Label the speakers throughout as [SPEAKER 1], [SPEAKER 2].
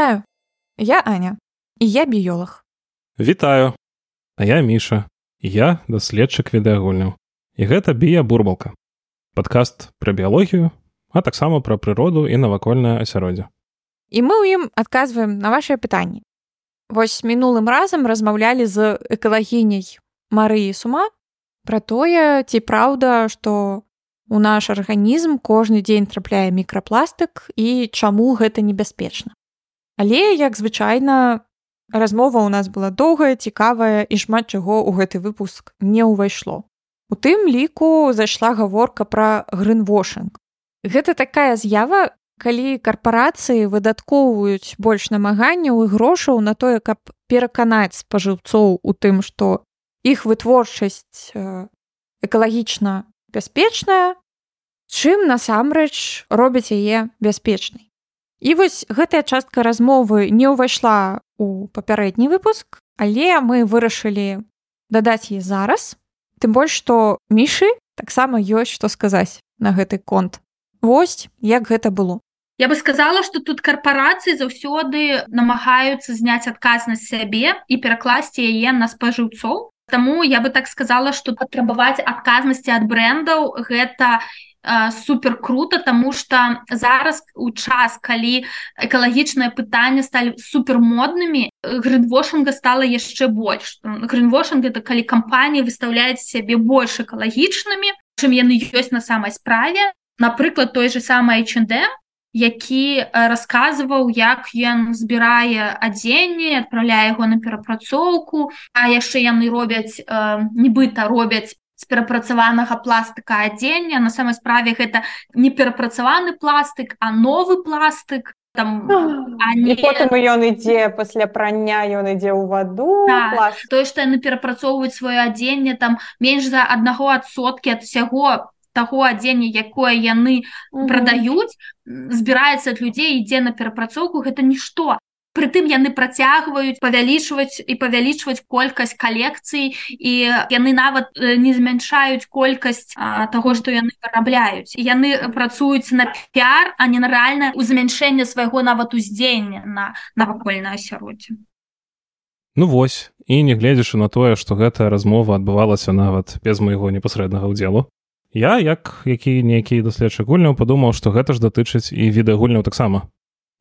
[SPEAKER 1] Вітаю, я Аня і я біёлог.
[SPEAKER 2] Вітаю, А я міша, я даследчык відэагульняў. І гэта бія бурбалка. Падкаст пра біялогію, а таксама пра прыроду і навакольнае асяроддзе.
[SPEAKER 1] І мы ў ім адказваем на вашыя пытанні. Вось мінулым разам размаўлялі з экалагіняй Марыі сума пра тое, ці праўда, што у наш арганізм кожны дзень трапляе мікрапластык і чаму гэта небяспечна. Але як звычайна размова ў нас была доўгая, цікавая і шмат чаго ў гэты выпуск не ўвайшло. У тым ліку зайшла гаворка пра грынвошинг. Гэта такая з'ява, калі карпорацыі выдаткоўваюць больш намаганняў і грошаў на тое, каб пераканаць спажыўцоў у тым, што іх вытворчасць экалагічна бяспечная, чым насамрэч робяць яе бяспечнай. І вось гэтая частка размовы не ўвайшла у папярэдні выпуск, але мы вырашылі дадаць яе зараз. Тым больш, што мішы таксама ёсць што сказаць на гэты конт. Вось як гэта было.
[SPEAKER 3] Я бы сказала, што тут карпорацыі заўсёды намагаюцца зняць адказнасць сябе і перакласці яе на спажыўцоў. Таму я бы так сказала, што патрабаваць адказнасці ад брэндаў гэта супер круто тому что зараз у час калі экалагічныя пытанні сталі супер моднымі грынвошинга стала яшчэ больш грынвошинг это калі кампанія выставляюць сябе больш экалагічнымі чым яны ёсць на самай справе напрыклад той же самый H&M які расказваў як ён збірае адзенне адпраўляе яго на перапрацоўку а яшчэ яны робяць э, нібыта робяць з перапрацаванага пластыка адзення. На самай справе гэта не перапрацаваны пластык а новы пластык. Там
[SPEAKER 4] не... потым ён ідзе пасля прання ён ідзе ў ваду
[SPEAKER 3] да, тое што яны перапрацоўваюць сваё адзенне там менш за аднаго адсоткі ад усяго таго адзення якое яны прадаюць збіраецца ад людзей ідзе на перапрацоўку. Гэта нішто Прытым яны працягваюць павялічваць і павялічваць колькасць калекцый і яны нават не змяншаюць колькасць таго, што яны вырабляюць. яны працуюць на піар, а не на рэальнае ў змяншэнне свайго нават уздзеяння на навакольнае асяроддзе.
[SPEAKER 2] Ну вось і не гледзячы на тое, што гэтая размова адбывалася нават без майго непасрэднага ўдзелу. Я як які нейкі даследчы гульняў падумаў, што гэта ж датычыць і відэагульняў таксама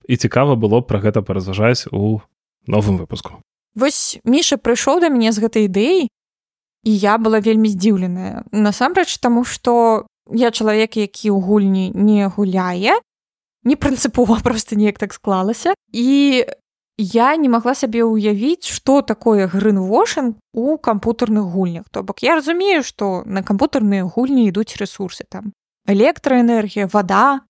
[SPEAKER 2] і цікава было пра гэта паразважаць у новым выпуску.
[SPEAKER 1] Вось міша прыйшоў да мяне з гэтай ідэі і я была вельмі здзіўленая насамрэч таму што я чалавек які ў гульні не гуляе не прынцыпова просто неяк так склалася і я не магла сабе ўявіць што такое грынвошинг у кампутарных гульнях то бок я разумею што на кампутарныя гульні ідуць ресурсы там электраэнергія вода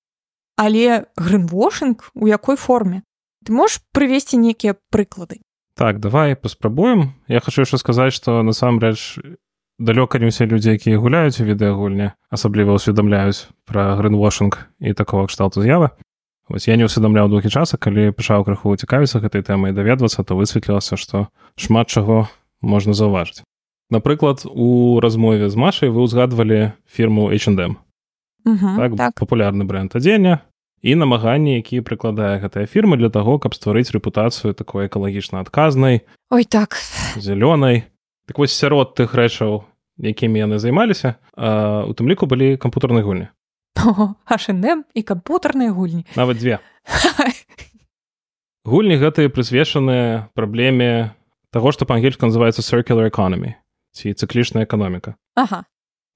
[SPEAKER 1] але грынвошинг у якой форме? Ты можешь прывесці нейкія прыклады
[SPEAKER 2] так давай паспрабуем я хочу яшчэ сказаць что насамрэч далёка не ўсе людзі якія гуляюць у відэагульні асабліва усведамляюць пра грынвошинг і такого кшталту з'явы Вось я не ўсведамляў доўгі часа калі пачаў крыху цікавіцца гэтай тэмай даведвацца то высветлілася што шмат чаго можна заўважыць напрыклад у размове з машай вы ўзгадвалі фірму H&M так, так. папулярны бренд адзення і намаганні якія прыкладае гэтая фірма для таго каб стварыць рэпутацыю такой экалагічна адказнай
[SPEAKER 1] ой так.
[SPEAKER 2] зялёнай. Так вось сярод тых рэчаў якімі яны займаліся у тым ліку былі кампутарнай гульні.
[SPEAKER 1] H&M і кампутарныя гульні.
[SPEAKER 2] Нават дзве. Гульні гэтыя прысвечаныя праблеме таго што па-ангельску называется circular economy ці цыклічная эканоміка.
[SPEAKER 1] Ага.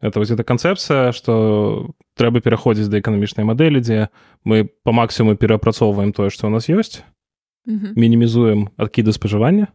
[SPEAKER 2] Это вось эта канцэпцыя што трэба пераходзіць да эканамічнай мадэлі дзе мы па максімуму перапрацоўваем тое што ў нас ёсць мінімізуем адкіды спажывання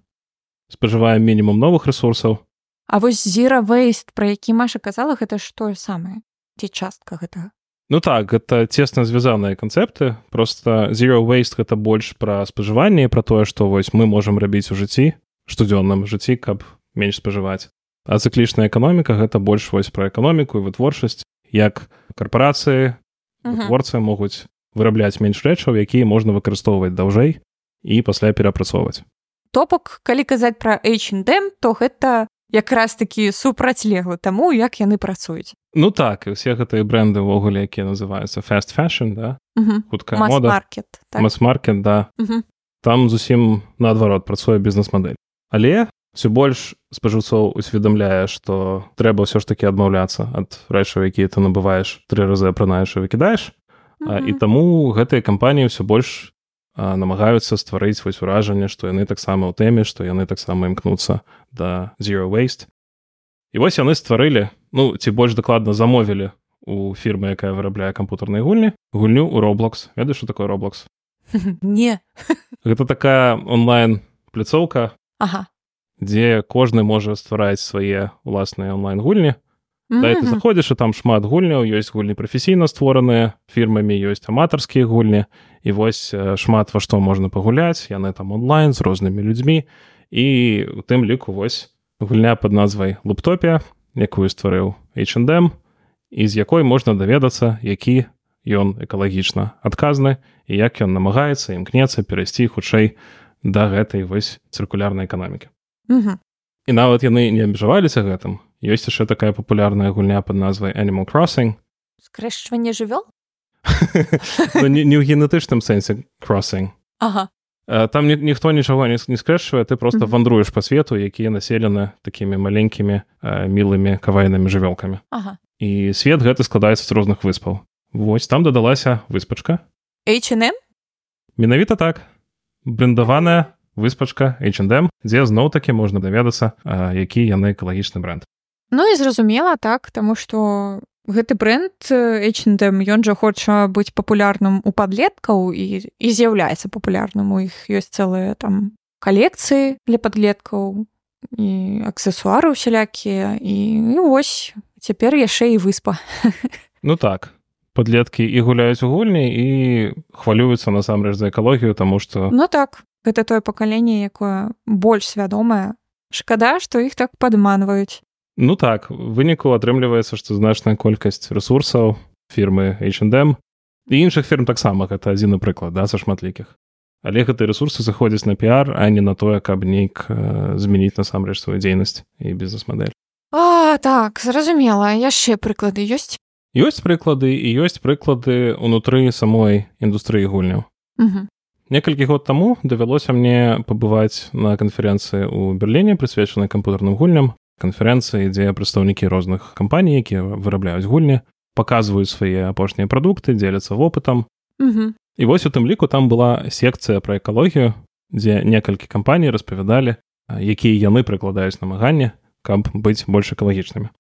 [SPEAKER 2] спажываем мінімум новых ресурсаў
[SPEAKER 1] А вось зіра вейст пра які маша казала гэта ж тое самае ці частка гэтага?
[SPEAKER 2] Ну так гэта цесна звязаныя канцэпты просто zero waste гэта больш пра спажыванне пра тое што вось мы можам рабіць у жыцці штодзённым жыцці каб менш спажываць. А цыклічная эканоміка гэта больш вось пра эканоміку і вытворчасць як карпорацыі творцы могуць вырабляць менш рэчаў якія можна выкарыстоўваць даўжэй і пасля перапрацоўваць.
[SPEAKER 1] То бок калі казаць пра H&M то гэта якраз такі супрацьлеглы таму як яны працуюць.
[SPEAKER 2] Ну так і ўсе гэтыя бренды ўвогуле якія называюцца fast fashion да?
[SPEAKER 1] хутка мода.
[SPEAKER 2] масс-маркет да. Там зусім наадварот працуе бізнес-мадэль. Але все больш спажыўцоў усведамляе што трэба ўсё ж таки адмаўляцца ад рэчаў якія ты набываеш тры разы апранаеш і выкідаеш і таму гэтыя кампаніі ўсё больш намагаюцца стварыць вось уражанне што яны таксама ў тэме што яны таксама імкнуцца да zero waste і вось яны стварылі ну ці больш дакладна замовілі у фірмы якая вырабляе кампутарнай гульні гульню ў роблокс ведаеш што такое роблокс
[SPEAKER 1] не.
[SPEAKER 2] Гэта такая онлайн пляцоўка
[SPEAKER 1] ага.
[SPEAKER 2] Дзе кожны можа ствараць свае уласныя онлайн гульні да, ты заходзіш і там шмат гульняў ёсць гульні прафесійна створаныя фірмамі ёсць аматарскія гульні. І вось шмат во што можна пагуляць яны там онлайн з рознымі людзьмі і у тым ліку вось гульня под назвай луптопія якую стварыў H&M і з якой можна даведацца які ён экалагічна адказны і як ён намагаецца імкнецца перайсці хутчэй да гэтай вось цыркулярнай эканомікі і нават яны не абмежаваліся гэтым. Ёсць яшчэ такая папулярная гульня под назвай animal crossing.
[SPEAKER 1] Скрэшчванне жывёл?
[SPEAKER 2] Ну, не, не ў генетычным сэнсе crossing.
[SPEAKER 1] Ага.
[SPEAKER 2] там ні, ніхто нічога не, не скрэшвае ты просто mm -hmm. вандруеш па свету якія населены такімі маленькімі мілымі кавайнымі жывёлкамі.
[SPEAKER 1] Ага.
[SPEAKER 2] і свет гэты складаецца з розных выспаў. Вось там дадалася выспачка.
[SPEAKER 1] H&M
[SPEAKER 2] менавіта так. Брендаваная выспачка H&M дзе зноў-такі можна даведацца які яны экалагічны бренд.
[SPEAKER 1] Ну і зразумела так таму што гэты бренд H&M ён жа хоча быць папулярным у падлеткаў і, і з'яўляецца папулярным. У іх ёсць цэлыя там калекцыі для падлеткаў і аксесуары усялякія і, і вось цяпер яшчэ і выспа.
[SPEAKER 2] Ну так падлеткі і гуляюць у гульні і хвалююцца насамрэч за экалогію таму што
[SPEAKER 1] Ну так гэта тое пакаленне якое больш свядомае. Шкада што іх так падманваюць
[SPEAKER 2] Ну так выніку атрымліваецца што значная колькасць ресурсаў фірмы H&M і іншых фірм таксама гэта адзіны прыклад да са шматлікіх але гэтыя ресурсы заходзяць на піар а не на тое каб нейк э, змяніць насамрэч сваю дзейнасць і бізнес-мадэль
[SPEAKER 1] А так зразумела яшчэ прыклады ёсць?
[SPEAKER 2] Ёсць прыклады і ёсць прыклады ўнутры самой індустрыі гульняў некалькі год таму давялося мне пабываць на канферэнцыі ў берлене прысвечанай кампутарным гульням. Канферэнцыі дзе прадстаўнікі розных кампаній якія вырабляюць гульні паказваюць свае апошнія прадукты дзеляцца вопытам. І вось у тым ліку там была секцыя пра экалогію дзе некалькі кампаній распавядалі якія яны прыкладаюць намаганне каб быць больш экалагічнымі.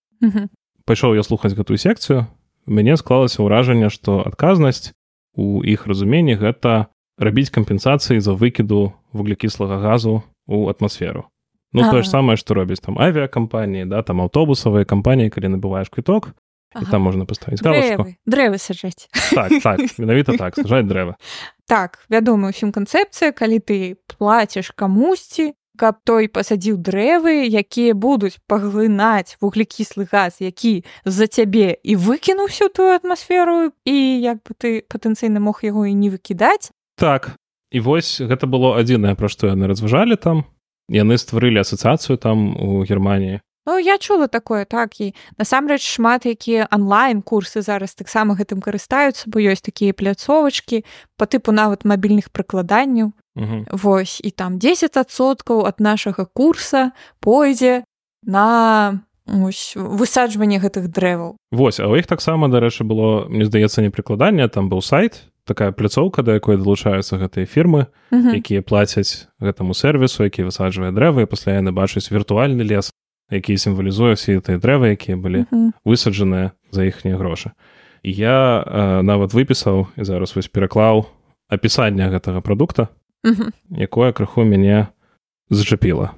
[SPEAKER 2] Пайшоў я слухаць гэтую секцыю мяне склалася ўражанне што адказнасць у іх разуменні гэта рабіць кампенсацыі за выкіду вуглекіслага газу у атмасферу. Ну тое ж самае што робіць там авіакампаніі да там аўтобусавыя кампаніі калі набываеш квіток ага. там можна паставіць галочку
[SPEAKER 1] дрэвы. Саджаць.
[SPEAKER 2] Так, так, менавіта так сажаць дрэва
[SPEAKER 1] так вядома ўсім канцэпцыя калі ты плаціш камусьці каб той пасадзіў дрэвы якія будуць паглынаць вуглекіслы газ які за цябе і выкінуў всю тую атмасферу і як бы ты патэнцыйна мог яго і не выкідаць
[SPEAKER 2] так. І вось гэта было адзінае пра што яны разважалі там. Яны стварылі асацыяцыю там у германії
[SPEAKER 1] Ну, я чула такое так і насамрэч шмат якія онлайн курсы зараз таксама гэтым карыстаюцца бо ёсць такія пляцовачкі по тыпу нават мабільных прыкладанняў. Вось і там 10соткаў ад нашага курса пойдзе на ось, высаджванне гэтых дрэваў.
[SPEAKER 2] Вось а ў іх таксама дарэчы было мне здаецца не прыкладанне там быў сайт такая пляцоўка да якой далучаюцца гэтыя фірмы uh -huh. якія плацяць гэтаму сервісу які высаджвае дрэвы пасля яны бачаць віртуальны лес які сімвалізуе все тыя дрэвы якія былі uh -huh. высаджаныя за іхнія грошы і я э, нават выпісаў і зараз вось пераклаў апісанне гэтага прадукта uh -huh. якое крыху мяне зачапіла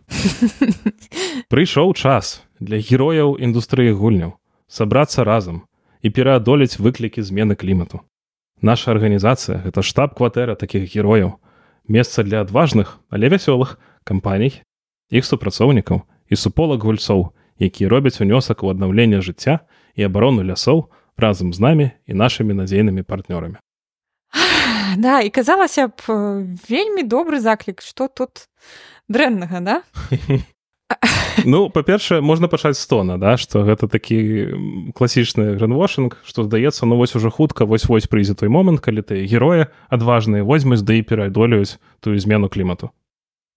[SPEAKER 2] прыйшоў час для герояў індустрыі гульняў сабрацца разам і пераадолець выклікі змены клімату Наша арганізацыя гэта штаб-кватэра такіх герояў, месца для адважных, але вясёлых кампаній, іх супрацоўнікаў і суполак гульцоў, якія робяць унёсак у аднаўленне жыцця і абарону лясоў разам з намі і нашымі надзейнымі партнёрамі.
[SPEAKER 1] Да і казалася б вельмі добры заклік, што тут дрэннага да?
[SPEAKER 2] Ну па-першае можна пачаць з тона да што гэта такі класічны грэнвошинг што здаецца ну вось уже хутка вось вось прыйдзе той момант калі ты героя адважныя возьмуць да і перайдолююць тую змену клімату.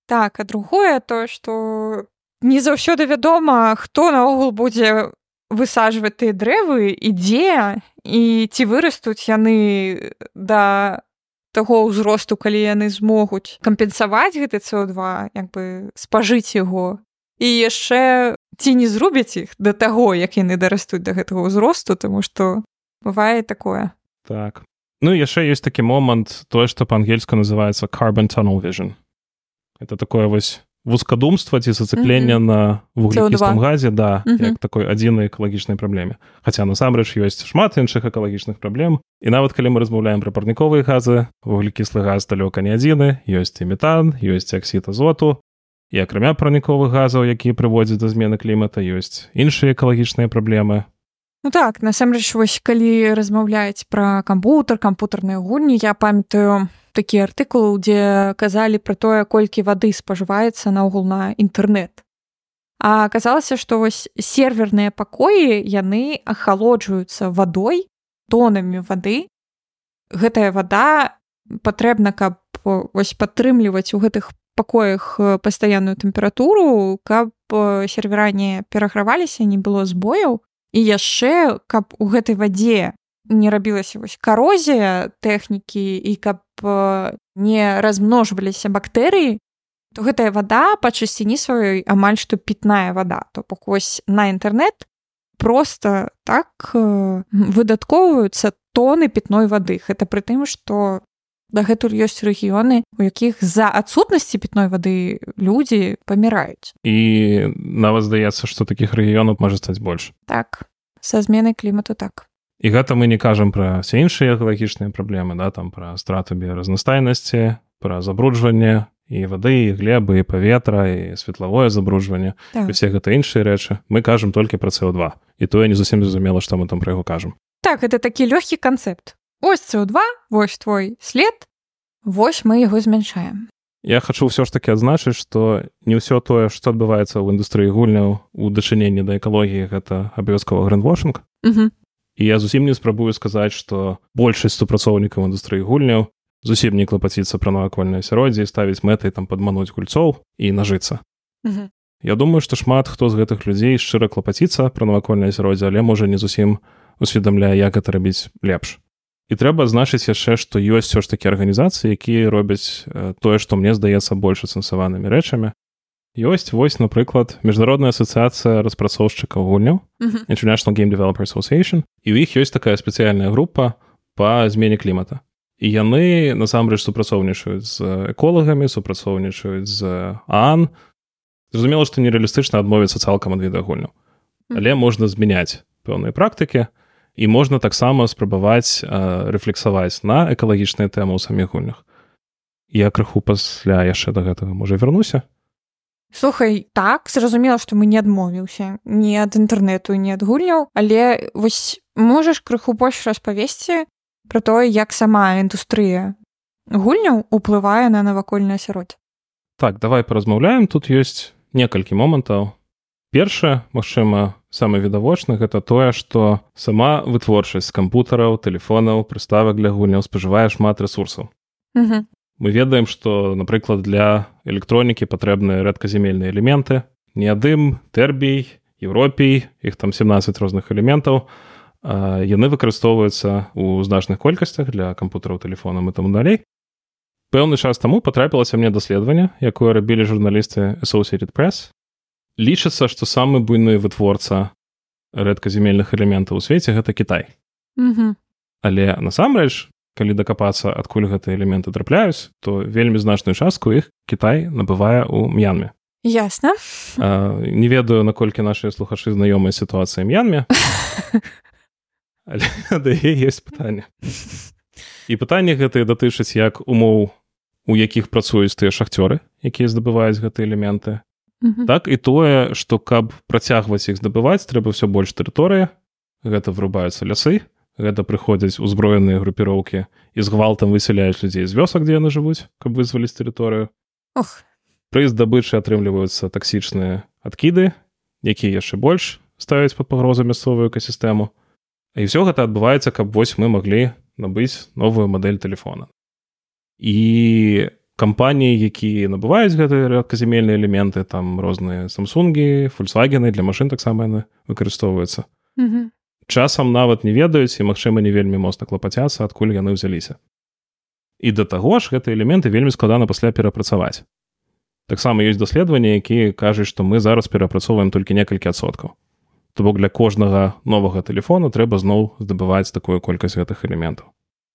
[SPEAKER 1] Так а другое то што не заўсёды вядома хто наогул будзе высаджваць тыя дрэвы і дзе і ці вырастуць яны да таго ўзросту калі яны змогуць кампенсаваць гэты co2 як бы спажыць яго і яшчэ ці не зрубяць іх да таго як яны дарастуць да гэтага ўзросту тому што бывае такое.
[SPEAKER 2] Так. Ну яшчэ ёсць такі момант тое што па-ангельску называется carbon tunnel vision. Это такое вось вузкадумства ці зацыклення mm -hmm. на вуглекістым газе да mm -hmm. як такой адзінай экалагічнай праблеме. Хаця насамрэч ёсць шмат іншых экалагічных праблем. І нават калі мы размаўляем пра парніковыя газы вуглекіслы газ далёка не адзіны ёсць і метан ёсць аксід азоту і акрамя праніковых газаў якія прыводзяць да змены клімата ёсць іншыя экалагічныя праблемы.
[SPEAKER 1] Ну так насамрэч вось калі размаўляць пра кампутер кампутарныя гульні я памятаю такі артыкул дзе казалі пра тое колькі вады спажываецца наогул на інтэрнэт. А аказалася што вось серверныя пакоі яны ахалоджваюцца вадой тонамі вады. Гэтая вада патрэбна каб вось падтрымліваць у гэтых пакоях пастаянную тэмпературу каб сервера не пераграваліся не было збояў і яшчэ каб у гэтай вадзе не рабілася вось карозія тэхнікі і каб не размножваліся бактэрыі то гэтая вада па чысціні сваёй амаль што пітная вада. То бок вось на інтэрнэт просто так выдаткоўваюцца тоны пітной вады. Гэта пры тым што дагэтуль ёсць рэгіёны у якіх з-за адсутнасці пітной вады людзі паміраюць.
[SPEAKER 2] І нават здаецца што такіх рэгіёнаў можа стаць больш.
[SPEAKER 1] Так са зменай клімату так.
[SPEAKER 2] І гэта мы не кажам пра все іншыя экалагічныя праблемы да там пра страту біразнастайнасці пра забруджванне і вады і глебы і паветра і светлавое забруджванне так. усе гэта іншыя рэчы. Мы кажам толькі пра co2 і тое не зусім зразумела што мы там пра яго кажам.
[SPEAKER 1] Так это такі лёгкі канцэпт ось co2 вось твой след вось мы яго змяншаем
[SPEAKER 2] Я хочу ўсё ж таки адзначыць што не ўсё тое што адбываецца ў індустрыі гульняў у дачыненні да экалогіі гэта абавязкова грэнвошинг і я зусім не спрабую сказаць што большасць супрацоўнікаў індустрыі гульняў зусім не клапаціцца пра навакольнае асяроддзе і ставіць мэтай там падмануць гульцоў і нажыцца Я думаю што шмат хто з гэтых людзей шчыра клапаціцца пра навакольнае асяроддзе але можа не зусім усведамляе як гэта рабіць лепш і трэба значыць яшчэ што ёсць все ж такі арганізацыі якія робяць тое што мне здаецца больш асэнсаванымі рэчамі. Ёсць вось напрыклад міжнародная асацыяцыя распрацоўшчыкаў гульняў international game developer association і ў іх ёсць такая спецыяльная група па змене клімата. І яны насамрэч супрацоўнічаюць з эколагамі супрацоўнічаюць з ан зразумела што нереалістычна адмовіцца цалкам ад відагульняў але можна змяняць пэўныя практыкі і можна таксама спрабаваць рэфлексаваць на экалагічныя тэмы ў саміх гульнях. Я крыху пасля яшчэ да гэтага можа вярнуся?
[SPEAKER 1] Слухай так зразумела што мы не адмовіўся не ад інтэрнэту не ад гульняў але вось можаш крыху больш распавесці пра тое як сама індустрыя гульняў уплывае на навакольны асяроддзе
[SPEAKER 2] так давай паразмаўляем. Тут ёсць некалькі момантаў. Першае магчыма самы відавочны гэта тое што сама вытворчасць кампутараў тэлефонаў прыставак для гульняў спажывае шмат ресурсаў мы ведаем што напрыклад для электронікі патрэбныя рэдказямельныя элементы. Неадым тэрбій еўропій іх там 17 розных элементаў. Яны выкарыстоўваюцца ў значных колькасцях для кампутараў тэлефонам і таму далей. Пэўны час таму патрапілася мне даследаванне якое рабілі журналісты associated пресс лічыцца што самы буйны вытворца рэдказямельных элементаў у свеце гэта Кітай.
[SPEAKER 1] -hmm.
[SPEAKER 2] але насамрэч калі дакапацца адкуль гэтыя элементы трапляюць то вельмі значную частку іх Кітай набывае ў м'янме.
[SPEAKER 1] Ясна.
[SPEAKER 2] Не ведаю наколькі нашыя слухачы знаёмыя сітуацыі м'янме. Есть пытанне. І пытанне гэтыя датычаць як умоў у якіх працуюць тыя шахцёры якія здабываюць гэтыя элементы так і тое што каб працягваць іх здабываць трэба ўсё больш тэрыторыя. Гэта врубаюцца лясы гэта прыходзяць узброеныя групіроўкі і з гвалтам высяляюць людзей з вёсак дзе яны жывуць каб вызваліць тэрыторыю.
[SPEAKER 1] Ох.
[SPEAKER 2] Пры здабычы атрымліваюцца таксічныя адкіды якія яшчэ больш ставяць под пагрозу мясцовую экасістэму. І ўсё гэта адбываецца каб вось мы маглі набыць новую мадэль телефона і кампаніі якія набываюць гэтыя рэдказямельныя элементы там розныя самсунгі фольксвагены для машин таксама яны выкарыстоўваюцца. Часам нават не ведаюць і магчыма не вельмі моцна клапацяцца адкуль яны ўзяліся. І да таго ж гэтыя элементы вельмі складана пасля перапрацаваць. Таксама ёсць даследаванні якія кажуць што мы зараз перапрацоўваем толькі некалькі адсоткаў. То бок для кожнага новага телефону трэба зноў здабываць такую колькасць гэтых элементаў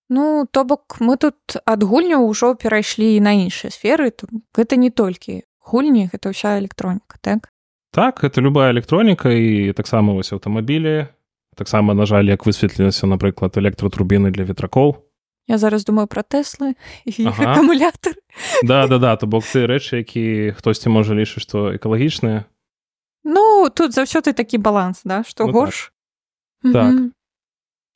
[SPEAKER 1] Ну то бок мы тут ад гульняў ужо перайшлі на іншыя сферы гэта не толькі гульні гэта ўся электроніка так?
[SPEAKER 2] Так это любая электроніка і таксама вось аўтамабілі. Таксама на жаль як высветлілася напрыклад электратрубіны для ветракоў.
[SPEAKER 1] Я зараз думаю пра тэслы ага. акумулятор
[SPEAKER 2] да да да то бок ты рэчы які хтосьці можа лічыць што экалагічныя.
[SPEAKER 1] Ну тут заўсёды такі баланс да што ну, горш.
[SPEAKER 2] Так, так.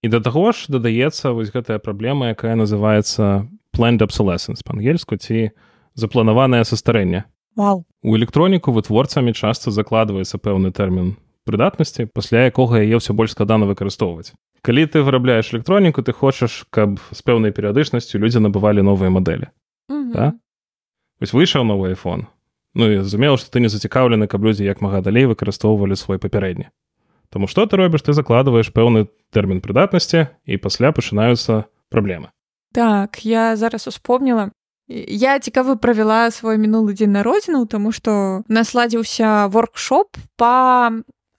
[SPEAKER 2] І да таго ж дадаецца вось гэтая праблема, якая называецца planned obsolescence па-ангельску ці запланаванае састарэнне.
[SPEAKER 1] Вау.
[SPEAKER 2] У электроніку вытворцамі часта закладваецца пэўны тэрмін прыдатнасці, пасля якога яе ўсё больш складана выкарыстоўваць. Калі ты вырабляеш электроніку, ты хочаш, каб з пэўнай перыядычнасцю людзі набывалі новыя мадэлі. Да? Вось выйшаў новы iPhone. Ну і зразумела, што ты не зацікаўлены, каб людзі як мага далей выкарыстоўвалі свой папярэдні. Таму што ты робіш ты закладваеш пэўны тэрмін прыдатнасці і пасля пачынаюцца праблемы
[SPEAKER 1] так я зараз успомніла я цікавы правяла свой мінулы дзень народзінаў таму што насладзіўся воркшоп по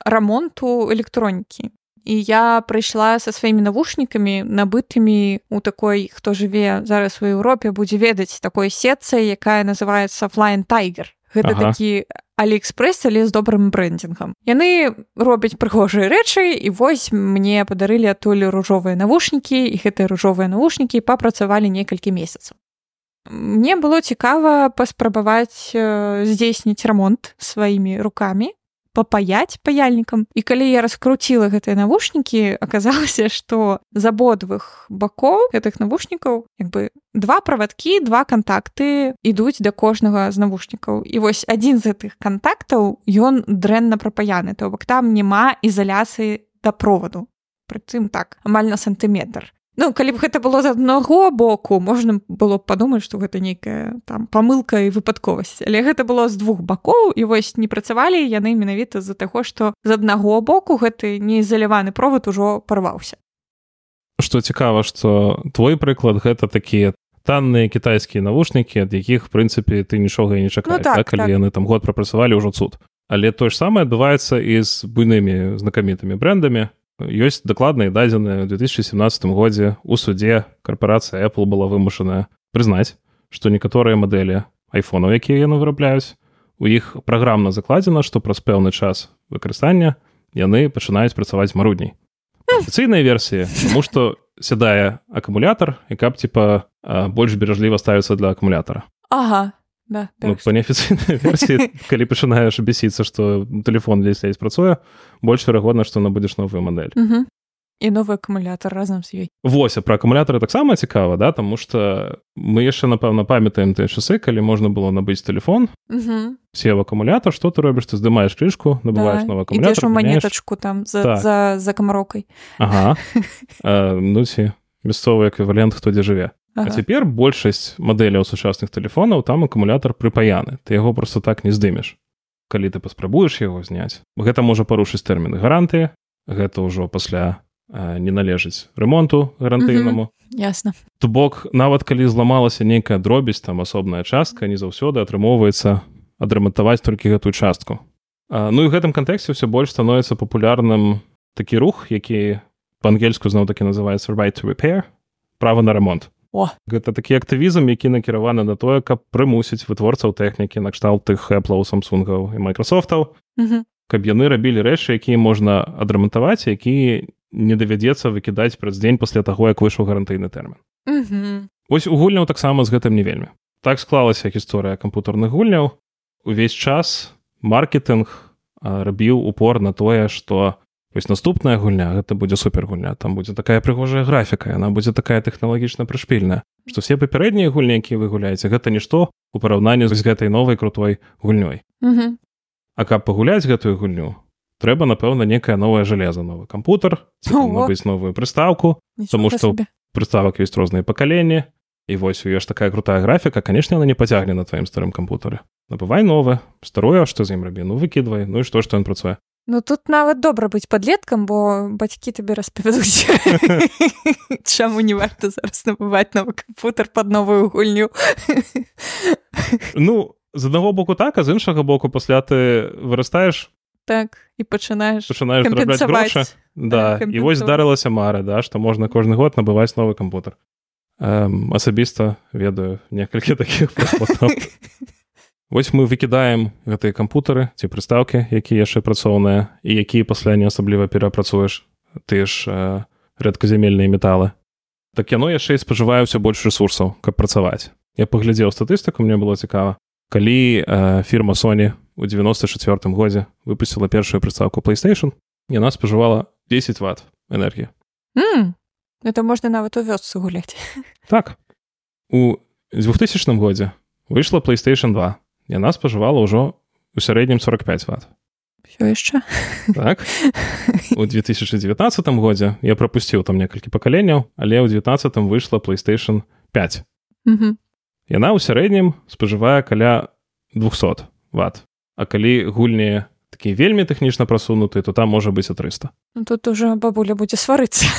[SPEAKER 1] рамонту электронікі. І я прыйшла са сваімі навушнікамі набытымі у такой хто жыве зараз у Еўропе будзе ведаць такой сетцай якая называется флайн тайгер гэта ага. такі алиэкспрэс але з добрым брэндингам яны робяць прыгожыя рэчы і вось мне падарылі адтуль ружовыя навушнікі і гэтыя ружовыя навушнікі папрацавалі некалькі месяцаў. Мне было цікава паспрабаваць здзейсніць рамонт сваімі рукамі папаять паяльнікам. І калі я раскруціла гэтыя навушнікі аказалася што з абодвых бакоў гэтых навушнікаў як бы два правадкі два кантакты ідуць да кожнага з навушнікаў. І вось адзін з гэтых кантактаў ён дрэнна прапаяны. То бок там няма ізаляцыі да проводу прытым так амаль на сантыметр Ну калі б гэта было з аднаго боку можна было б падумаць што гэта нейкая там памылка і выпадковасць. Але гэта было з двух бакоў і вось не працавалі яны менавіта з-за таго што з аднаго боку гэты неізаляваны провод ужо парваўся.
[SPEAKER 2] Што цікава што твой прыклад гэта такія танныя кітайскія навушнікі ад якіх прынцыпе ты нічога не чакаю ну, так, так, калі так. яны там год прапрацавалі ўжо цуд. Але тое ж самае адбываецца і з буйнымі знакамітымі брэндамі ёсць дакладныя дадзеныя ў 2017 годзе у судзе карпорацыя Apple была вымушаная прызнаць што некаторыя мадэлі айфонаў якія яны вырабляюць у іх праграмна закладзена што праз пэўны час выкарыстання яны пачынаюць працаваць марудней. Афіцыйнай версіі тому што сядае акумулятар і каб типа больш беражліва ставіцца для акумулятара
[SPEAKER 1] Ага да,
[SPEAKER 2] ну, па неафіцыйнай версіі калі пачынаеш абясіцца што телефон для сядзець працуе больш верагодна што набудзеш новую мадэль
[SPEAKER 1] і новы акумулятор разам з ёй
[SPEAKER 2] Вось пра акумулятары таксама цікава да? Таму што мы яшчэ напэўна памятаем тыя часы калі можна было набыць телефон. Сеў акумулятор што ты робіш ты здымаеш крышку набываеш да. новы акумулятор
[SPEAKER 1] манетачку там за, так. за, за камарокай
[SPEAKER 2] ага. ну ці мясцовы эквівалент хто дзе жыве Ага. А цяпер большасць мадэляў сучасных тэлефонаў там акумулятар прыпаяны. Ты яго просто так не здымеш. Калі ты паспрабуеш яго зняць. Гэта можа парушыць тэрміны гарантыі гэта ўжо пасля э, не належыць рамонту гарантыйнаму.
[SPEAKER 1] Ясна.
[SPEAKER 2] То бок нават калі зламалася нейкая дробязь там асобная частка не заўсёды атрымоўваецца адрамантаваць толькі гэтую частку. А, ну і гэтым кантэксце ўсё больш становіцца папулярным такі рух які па-ангельску зноў такі называецца right to repair права на рамонт
[SPEAKER 1] О.
[SPEAKER 2] Гэта такі актывізм, які накіраваны на тое, каб прымусіць вытворцаў тэхнікі накшталт тых Apple, Samsungаў і Microsoftаў, каб яны рабілі рэчы, якія можна адрамантаваць, якія не давядзецца выкідаць праз дзень пасля таго, як выйшаў гарантыйны тэрмін. Вось у гульняў таксама з гэтым не вельмі. Так склалася гісторыя кампутарных гульняў. Увесь час маркетынг рабіў упор на тое, што Вось наступная гульня гэта будзе супергульня. Там будзе такая прыгожая графіка яна будзе такая тэхналагічна прышпільная што все папярэднія гульні якія вы гуляеце гэта нішто у параўнанні з гэтай новай крутой гульнёй.
[SPEAKER 1] Мгм.
[SPEAKER 2] А каб пагуляць гэтую гульню трэба напэўна некае новае железо новы кампутар набыць новую прыстаўку Таму
[SPEAKER 1] Нічога
[SPEAKER 2] што- прыставак ёсць розныя пакаленні і вось у ёсць такая крутая графіка канешне яна не пацягне на тваім старым кампутары. Набывай новы старое што з ім рабі? Ну выкідвай ну і што што ён працуе
[SPEAKER 1] Ну тут нават добра быць падлеткам, бо бацькі табе распавядуць. Чаму не варта зараз набываць новы кампутар пад новую гульню.
[SPEAKER 2] ну з аднаго боку так а з іншага боку пасля ты вырастаеш
[SPEAKER 1] Так, і пачынаеш
[SPEAKER 2] пачынаеш зарабляць грошы да
[SPEAKER 1] Так,
[SPEAKER 2] і вось здарылася мара да што можна кожны год набываць новы кампутар Эм, асабіста ведаю некалькі такіх прыкладаў. Вось мы выкідаем гэтыя кампутары ці прыстаўкі якія яшчэ працоўныя і якія пасля не асабліва перапрацуеш ты ж э, рэдказямельныя металы. Так яно яшчэ і спажывае ўсё больш ресурсаў каб працаваць. Я паглядзеў статыстыку мне было цікава. Калі э, фірма Sony у 94 годзе выпусціла першую прыстаўку PlayStation яна спажывала 10 ватт энергіі.
[SPEAKER 1] М, Это можна нават у вёсцы гуляць.
[SPEAKER 2] так. У 2000 годзе выйшла PlayStation 2 яна спажывала ўжо у сярэднім 45 ватт
[SPEAKER 1] Всё яшчэ.
[SPEAKER 2] так у 2019 годзе я прапусціў там некалькі пакаленняў але ў 19 выйшла PlayStation 5
[SPEAKER 1] Мгм.
[SPEAKER 2] яна ў сярэднім спажывае каля 200 ватт а калі гульні такія вельмі тэхнічна прасунутыя то там можа быць і 300
[SPEAKER 1] Ну, Тут уже бабуля будзе сварыцца.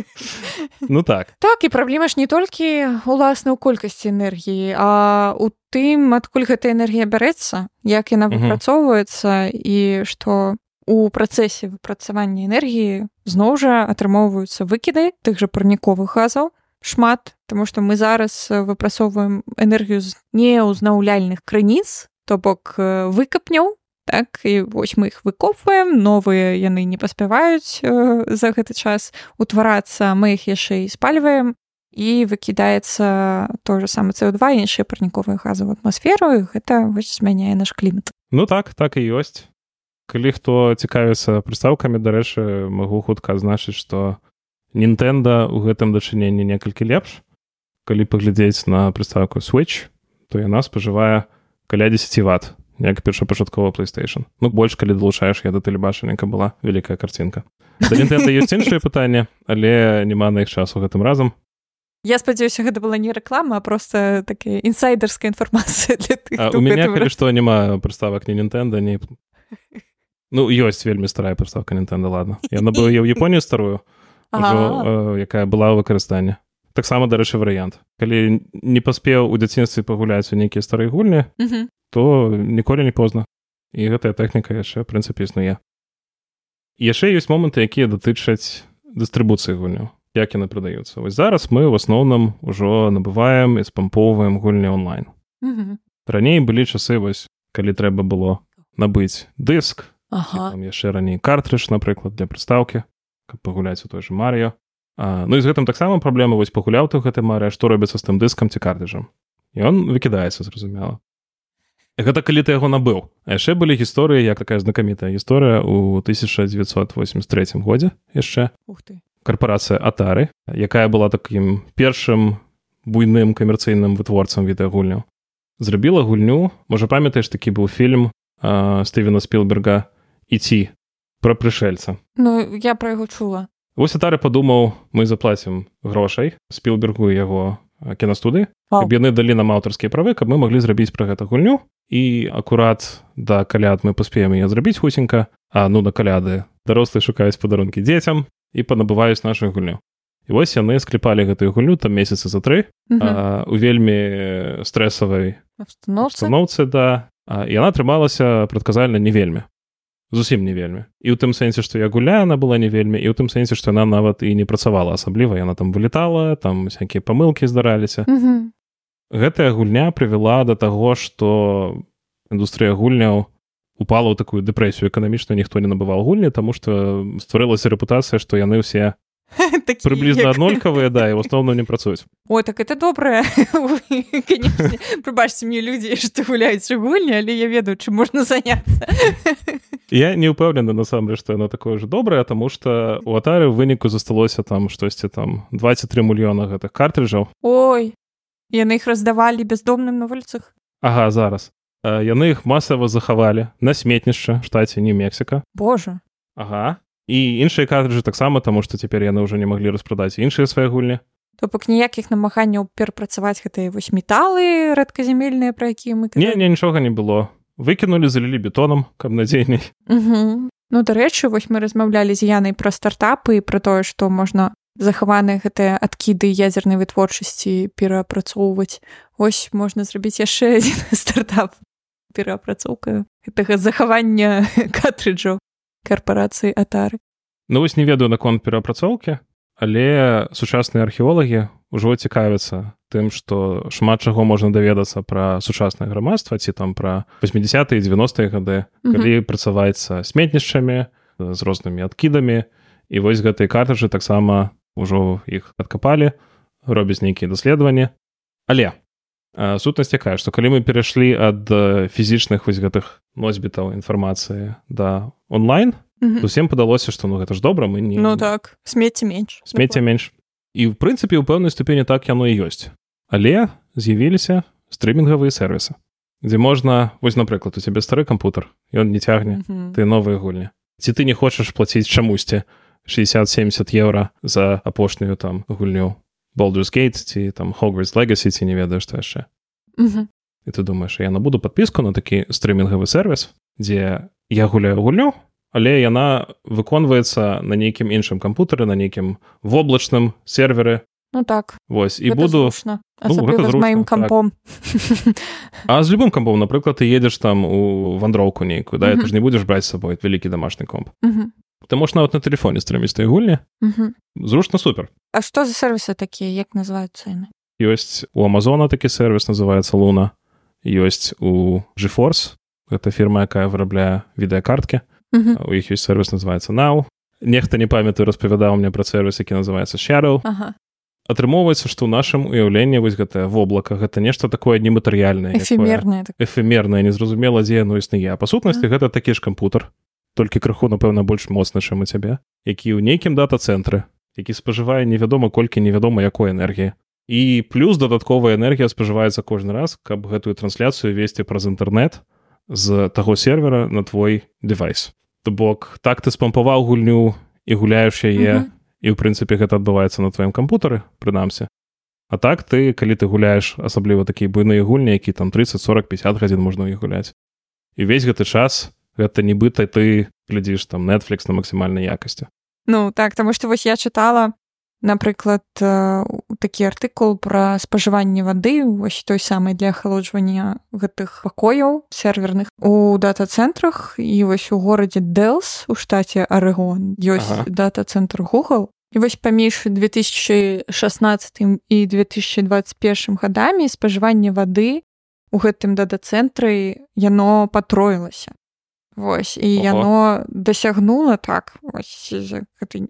[SPEAKER 2] ну так.
[SPEAKER 1] Так і праблема ж не толькі уласна ў колькасці энергіі, а у тым, адкуль гэтая энергія бярэцца, як яна выпрацоўваецца і што у працэсе выпрацавання энергіі зноў жа атрымоўваюцца выкіды тых жа парніковых газаў шмат, Таму што мы зараз э, выпрацоўваем энергію з неўзнаўляльных крыніц, то бок э, выкапняў, так і вось мы іх выкопваем, новыя яны не паспяваюць э, за гэты час. Утварацца, мы іх яшчэ і спальваем і выкідаецца той же самы CO2 і іншыя парніковыя газы ў атмасферу і гэта вось змяняе наш клімат.
[SPEAKER 2] ну так так і ёсць. Калі хто цікавіцца прыстаўкамі дарэчы магу хутка азначыць што Нінтэнда ў гэтым дачыненні некалькі лепш. Калі паглядзець на прыстаўку switch то яна спажывае каля 10 ватт як першапачаткова PlayStation. Ну больш калі далучаеш я да тэлебачання каб была вялікая карцінка. Да Нінтэнда ёсць іншыя пытанні але няма на іх часу гэтым разам.
[SPEAKER 1] Я спадзяюся, гэта была не рэклама, а просто такая інсайдерская інфармацыя
[SPEAKER 2] у мяне калі што няма прыставак ні Нінтэнда ні ну ёсць вельмі старая прыставка Нінтэнда ладно я набыў яе ў Японію старую
[SPEAKER 1] Ага.
[SPEAKER 2] ўжо, э, якая была ў выкарыстанні таксама дарэчы варыянт калі не паспеў у дзяцінстве пагуляць у нейкія старыя гульні
[SPEAKER 1] Мгм.
[SPEAKER 2] то ніколі не позна і гэтая тэхніка яшчэ прынцыпе існуе яшчэ ёсць моманты якія датычаць дыстрыбуцыі гульняў як яны прадаюцца вось зараз мы в асноўным ужо набываем і спампоўваем гульні онлайн
[SPEAKER 1] Мгм.
[SPEAKER 2] раней былі часы вось калі трэба было набыць дыск
[SPEAKER 1] Ага.
[SPEAKER 2] яшчэ раней картрыж напрыклад для прыстаўкі каб пагуляць у той же марыо а, ну і з гэтым таксама праблема вось пагуляў ты гэты марыя што робіцца з тым дыскам ці картрыжам ён выкідаецца зразумела. Гэта калі ты яго набыў. А яшчэ былі гісторыі як такая знакамітая гісторыя у 1983 годзе яшчэ.
[SPEAKER 1] Ух ты.
[SPEAKER 2] карпорацыя атары якая была такім першым буйным камерцыйным вытворцам відэагульняў. Зрабіла гульню. Можа памятаеш такі быў фільм а, стывена спілберга іці пра прышельца
[SPEAKER 1] Ну, я пра яго чула.
[SPEAKER 2] Вось атары падумаў мы заплацім грошай спілбергу яго кінастуды каб яны далі нам аўтарскія правы каб мы маглі зрабіць пра гэта гульню. І акурат да каляд мы паспеем яе зрабіць хусенька а ну на каляды дарослыя шукаюць падарункі дзецям і панабываюць нашу гульню. І вось яны склепалі гэтую гульню там месяцы за тры у вельмі стрэсавай установцы да. А, і яна атрымалася прадказальна не вельмі зусім не вельмі і ў тым сэнсе што я гуляю она была не вельмі і ў тым сэнсе што яна нават і не працавала асабліва яна там вылетала там всякие памылкі здараліся
[SPEAKER 1] Мгм.
[SPEAKER 2] гэтая гульня прывяла да таго што індустрыя гульняў упала ў такую дэпрэсію эканамічна ніхто не набываў гульні таму што стварылася рэпутацыя што яны ўсе
[SPEAKER 1] Такі,
[SPEAKER 2] прыблізна аднолькавыя да і ў асноўным не працуюць
[SPEAKER 1] Ой, так это добрае. Прыбачце мне людзі, што гуляюць у гульні, але я ведаю, чым можна заняцца.
[SPEAKER 2] Я не ўпэўнены насамрэч што яно такое ж добрае таму што у атары ў выніку засталося там штосьці там 23 мільёна гэтых картрыжаў
[SPEAKER 1] Ой яны іх раздавалі бяздомным на вуліцах
[SPEAKER 2] Ага зараз. Э, яны іх масава захавалі на сметнішча штаце не Мексіка
[SPEAKER 1] Божа
[SPEAKER 2] Ага і іншыя картрыжы таксама таму што цяпер яны ўжо не маглі распрадаць іншыя свае гульні.
[SPEAKER 1] То бок ніякіх намаганняў перапрацаваць гэтыя вось металы рэдказямельныя пра якія мы
[SPEAKER 2] не не нічога не было. Выкінулі залілі бетонам каб надзейней.
[SPEAKER 1] Ну дарэчы вось мы размаўлялі з янай пра стартапы і пра тое што можна захаваныя гэтыя адкіды ядзернай вытворчасці пераапрацоўваць ось можна зрабіць яшчэ адзін стартап пераапрацоўка гэтага захавання картрыджаў карпорацыі атары
[SPEAKER 2] Ну вось не ведаю наконт пераапрацоўкі але сучасныя археолагі ўжо цікавяцца тым што шмат чаго можна даведацца пра сучаснае грамадства ці там пра 80 і 90-е гады калі працаваць са сметнішчамі з рознымі адкідамі. І вось гэтыя картажы таксама ўжо іх адкапалі робяць нейкія даследаванні. Але а, сутнасць якая што калі мы перайшлі ад э, фізічных вось гэтых носьбітаў інфармацыі да онлайн усім падалося што ну гэта ж добра мы не
[SPEAKER 1] Ну так смецце менш
[SPEAKER 2] смецця менш і ў прынцыпе ў пэўнай ступені так яно і ёсць але з'явіліся стрымінгавыя сервісы дзе можна вось напрыклад у цябе стары кампутар ён не цягне
[SPEAKER 1] Мгм.
[SPEAKER 2] ты новыя гульні ці ты не хочаш плаціць чамусьці 60-70 еўра за апошнюю там гульню Baldur's Gate ці там Hogwarts Legacy ці не ведаеш што яшчэ
[SPEAKER 1] Мгм.
[SPEAKER 2] і ты думаеш я набуду падпіску на такі стрымінгавы сервіс дзе я гуляю гульню але яна выконваецца на нейкім іншым кампутары на нейкім воблачным серверы
[SPEAKER 1] Ну так
[SPEAKER 2] Вось і
[SPEAKER 1] гэта
[SPEAKER 2] буду
[SPEAKER 1] зручна.
[SPEAKER 2] Ну, гэта
[SPEAKER 1] з маім
[SPEAKER 2] так.
[SPEAKER 1] кампом
[SPEAKER 2] А з любым кампом напрыклад ты едзеш там у вандроўку нейкую да
[SPEAKER 1] Мгм.
[SPEAKER 2] ты ж не будзеш браць з сабой вялікі домашні комп
[SPEAKER 1] Мгм.
[SPEAKER 2] Ты можаш нават на телефоне стрыміць той гульні
[SPEAKER 1] Мгм.
[SPEAKER 2] зручна супер.
[SPEAKER 1] А што за сервісы такія як называюцца яны
[SPEAKER 2] ёсць у Амазона такі сервіс называется луна ёсць у GeForce. Гэта фірма якая вырабляе відэакарткі у іх ёсць сервіс называется now. Нехта не памятаю распавядаў мне пра сервіс які называется shadow.
[SPEAKER 1] Ага.
[SPEAKER 2] атрымоўваецца што ў нашым уяўленні вось гэтае воблака. Гэта нешта такое нематэрыяльнае
[SPEAKER 1] эфемерныя так
[SPEAKER 2] эфемернае незразумела дзе яно існуе. А па сутнасці гэта такі ж кампутар толькі крыху напэўна больш моцны чым у цябе які ў нейкім дата-цэнтры які спажывае невядома колькі невядома якой энергіі. І плюс дадатковая энергія спажываецца кожны раз каб гэтую трансляцыю весці праз інтэрнэт з таго сервера на твой девайс то бок так ты спампаваў гульню і гуляеш яе
[SPEAKER 1] Мгм.
[SPEAKER 2] і ў прынцыпе гэта адбываецца на тваім кампутары прынамсі. А так ты калі ты гуляеш асабліва такія буйныя гульні які там 30 40 50 гадзін можна іх гуляць. І весь гэты час гэта нібыта ты глядзіш там Netflix на максімальнай якасці
[SPEAKER 1] Ну так таму што вось я чытала напрыклад э, такі артыкул пра спажыванне вады вось той самай для ахалоджвання гэтых пакояў серверных у дата-цэнтрах і вось у горадзе дэлс у штаце арэгон ёсць
[SPEAKER 2] Ага.
[SPEAKER 1] ага. дата-цэнтр Google і вось паміж 2016 і 2021 гадамі спажыванне вады у гэтым дата-цэнтры яно патроілася Вось і
[SPEAKER 2] Ого.
[SPEAKER 1] яно дасягнула так вось,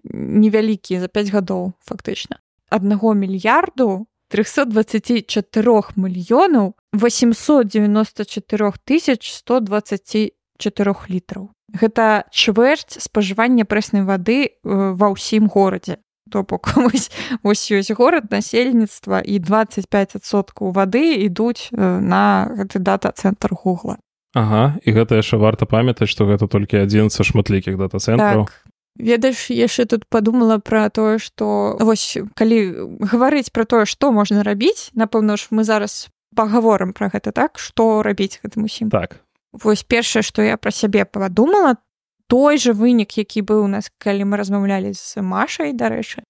[SPEAKER 1] невялікі за 5 гадоў фактычна. Аднаго мільярду 324 мільёнаў 894 тысяч 124 літраў. Гэта чвэрць спажывання прэснай вады э, ва ўсім горадзе. То бок вось, вось ёсць горад насельніцтва і 25соткаў вады ідуць э, на гэты дата-цэнтр гугла
[SPEAKER 2] Ага і гэта яшчэ варта памятаць што гэта толькі адзін са шматлікіх дата-цэнтраў.
[SPEAKER 1] Так. Ведаеш яшчэ тут подумала про тое что вось калі гаварыць про тое что можна рабіць напэўна ж мы зараз паговорым про гэта так? Что рабіць гэтым усім?
[SPEAKER 2] Так.
[SPEAKER 1] Вось першае что я про сябе подумала той же вынік які быў у нас калі мы размаўлялі з машай дарэчы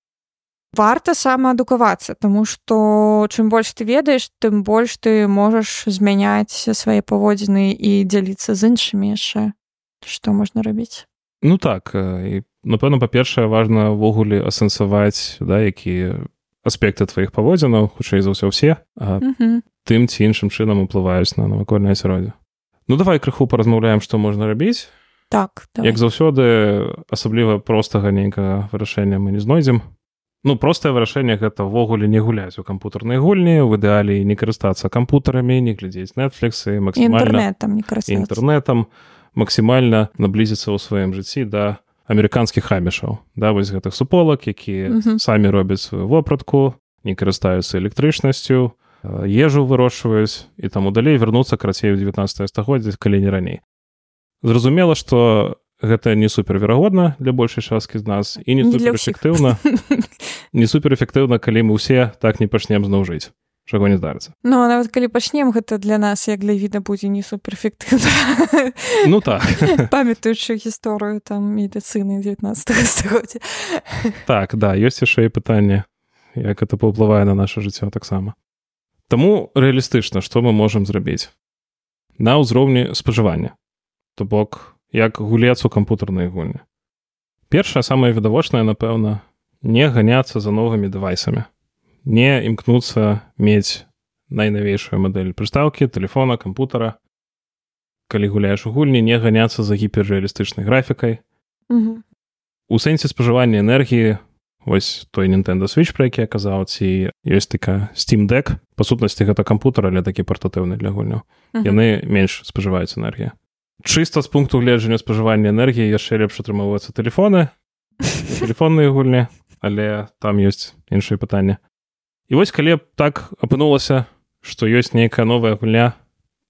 [SPEAKER 1] варта самаадукавацца тому что чым больш ты ведаеш тым больш ты можаш змяняць свае паводзіны і дзяліцца з іншымі яшчэ что можна рабіць
[SPEAKER 2] Ну так э, і напэўна па-першае важна ўвогуле асэнсаваць да якія аспекты тваіх паводзінаў хутчэй за ўсё ўсе а
[SPEAKER 1] Мгм.
[SPEAKER 2] тым ці іншым чынам уплываюць на навакольнае асяроддзе Ну давай крыху паразмаўляем што можна рабіць
[SPEAKER 1] так давай.
[SPEAKER 2] як заўсёды асабліва простага нейкага вырашэння мы не знойдзем Ну простае вырашэнне гэта ўвогуле не гуляць у кампутарнай гульні в ідэале не карыстацца кампутарамі не глядзець Netflix і максімальна
[SPEAKER 1] інтэрнетам
[SPEAKER 2] максімальна наблізіцца ў сваім жыцці да амерыканскіх хамішаў да вось гэтых суполак якія
[SPEAKER 1] Мгм.
[SPEAKER 2] самі робяць сваю вопратку не карыстаюцца электрычнасцю ежу вырошчваюць і таму далей вярнуцца карацей у 19 стагоддзе калі не раней. Зразумела што гэта не суперверагодна для большай часткі з нас і не суперэфектыўна. не суперэфектыўна калі мы ўсе так не пачнем зноў жыць. Чаго не здарыцца.
[SPEAKER 1] Ну а нават калі пачнем гэта для нас як для віда будзе не суперэфектыўна.
[SPEAKER 2] Ну так.
[SPEAKER 1] Памятаючы гісторыю там медыцыны 19 стагоддзя.
[SPEAKER 2] Так да ёсць яшчэ і пытанне як это паўплывае на наше жыццё таксама. Таму рэалістычна што мы можам зрабіць? На ўзроўні спажывання. То бок як гулец у кампутарнай гульні. Першае самае відавочнае напэўна не ганяцца за новымі дэвайсамі не імкнуцца мець найнавейшую мадэль прыстаўкі телефона кампутара. Калі гуляеш у гульні не ганяцца за гіперрэалістычнай графікай.
[SPEAKER 1] Мгм.
[SPEAKER 2] у сэнсе спажывання энергіі вось той Nintendo Switch пра які я казаў ці ёсць такая Steam Deck. Па сутнасці гэта кампутар але такі партатыўны для гульняў.
[SPEAKER 1] Мгм.
[SPEAKER 2] яны менш спажываюць энергія чыста з пункту гледжання спажывання энергіі яшчэ лепш атрымоўваюцца тэлефоны тэлефонныя гульні але там ёсць іншыя пытанні. І вось калі б так апынулася што ёсць нейкая новая гульня